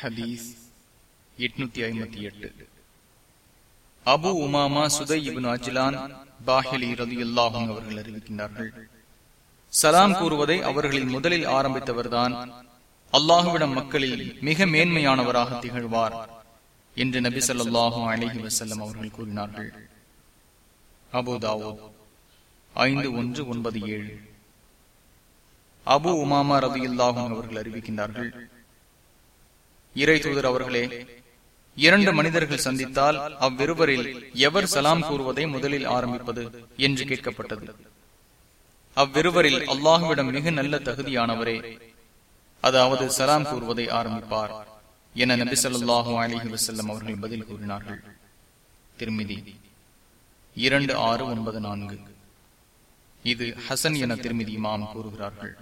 ஹதீஸ் எட்நூத்தி ஐம்பத்தி எட்டு. Abu Umamah Sudayy ibn Ajlan Bahili ரதியுல்லாஹும் அவர்கள் அறிவிக்கின்றார்கள். சலாம் கூறுவதை அவர்களில் முதலில் ஆரம்பித்தவர்தான் அல்லாஹுவிடம் மக்களில் மிக மேன்மையானவராக திகழ்வார் என்று நபி சொல்லாஹும் அலஹி வசல்லம் அவர்கள் கூறினார்கள். அபுதாவோ ஐந்து ஒன்று ஒன்பது ஏழு. அபு உமாமா ரவி ரதியுல்லாஹும் அவர்கள் அறிவிக்கின்றார்கள் இறை தூதர் அவர்களே இரண்டு மனிதர்கள் சந்தித்தால் அவ்விருவரில் எவர் சலாம் கூறுவதை முதலில் ஆரம்பிப்பது என்று கேட்கப்பட்டது. அவ்விருவரில் அல்லாஹுவிடம் மிக நல்ல தகுதியானவரே அதாவது சலாம் கூறுவதை ஆரம்பிப்பார் என நபி சொல்லாஹு அலிஹி வசல்லம் அவர்கள் பதில் கூறினார்கள். திருமிதி இரண்டு ஆறு ஒன்பது நான்கு. இது ஹசன் என திருமிதி இமாம் கூறுகிறார்கள்.